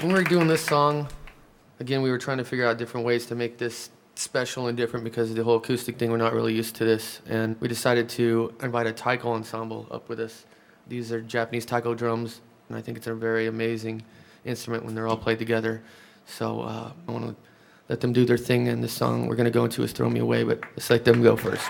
when we were doing this song, again, we were trying to figure out different ways to make this special and different because of the whole acoustic thing, we're not really used to this. And we decided to invite a taiko ensemble up with us. These are Japanese taiko drums, and I think it's a very amazing instrument when they're all played together. So uh, I want to let them do their thing, and the song we're going to go into is Throw Me Away, but let's let them go first.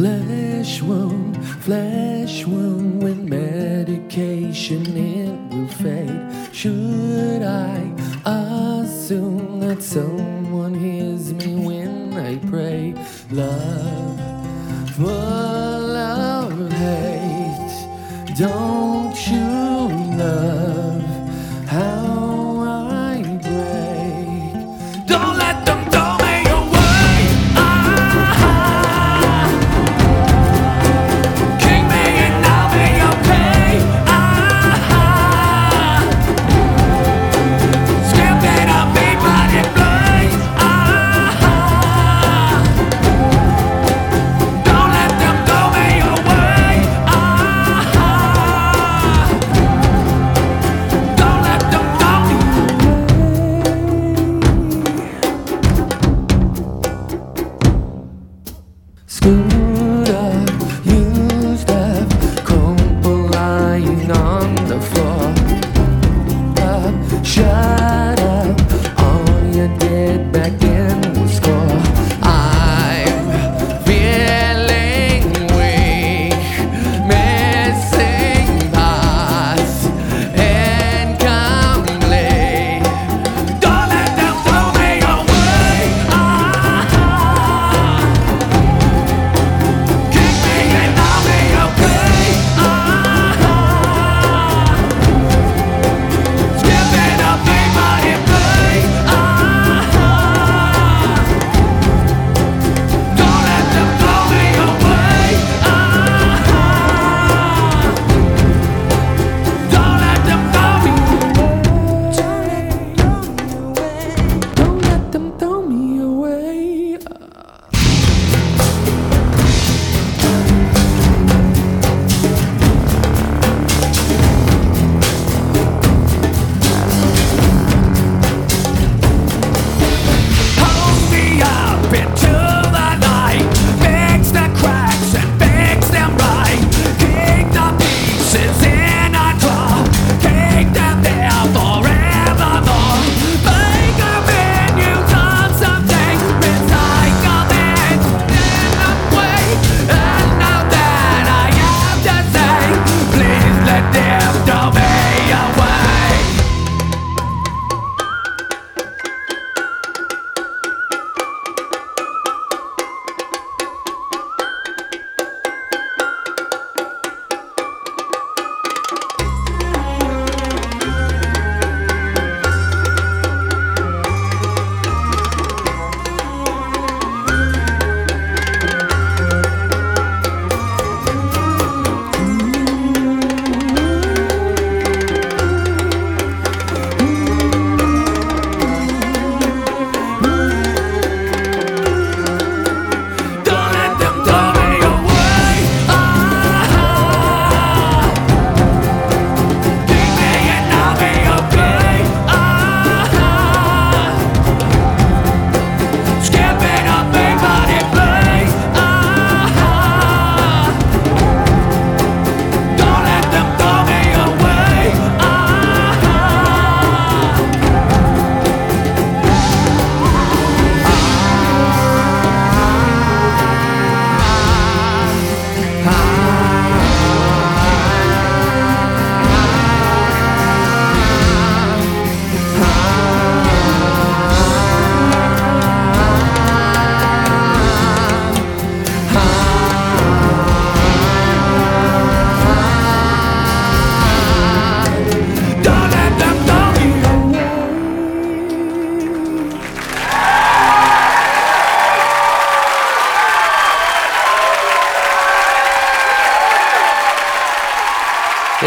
Flesh wound, flesh wound with medication it will fade. Should I assume that someone hears me when I pray? Love full of hate. Don't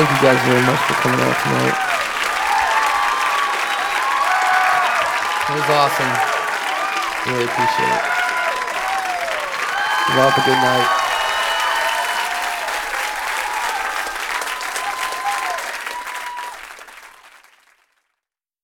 Thank you guys very much for coming out tonight. It was awesome. Really appreciate it. You have a good night.